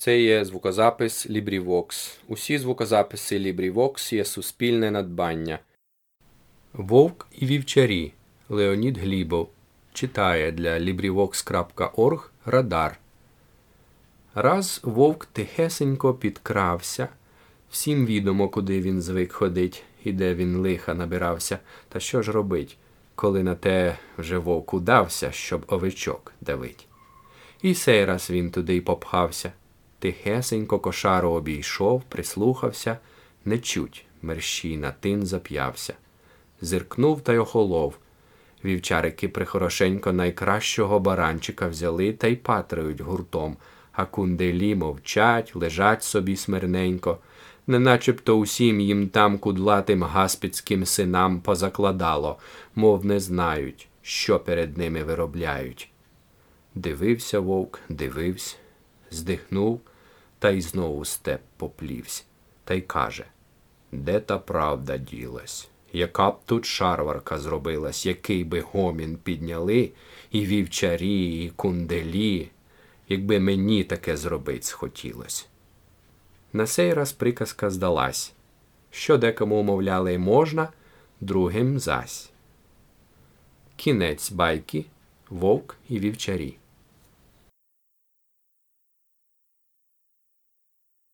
Це є звукозапис LibriVox. Усі звукозаписи LibriVox є суспільне надбання. Вовк і вівчарі Леонід Глібов читає для LibriVox.org Радар. Раз вовк тихесенько підкрався. Всім відомо, куди він звик ходить і де він лиха набирався. Та що ж робить, коли на те вже вовк удався, щоб овечок давить. І сей раз він туди й попхався. Тихесенько кошару обійшов, прислухався, не чуть, мерщій на тин зап'явся. Зиркнув та й охолов. Вівчарики прихорошенько найкращого баранчика взяли та й патрають гуртом, а кунделі мовчать, лежать собі смирненько, неначебто усім їм там кудлатим гаспідським синам позакладало, мов не знають, що перед ними виробляють. Дивився вовк, дивився, здихнув та й знову степ поплівсь, та й каже Де та правда ділась? Яка б тут шарварка зробилась, який би гомін підняли, і вівчарі, і кунделі, якби мені таке зробить схотілось. На сей раз приказка здалась, що декому умовляли можна, другим зась. Кінець байки, вовк і вівчарі.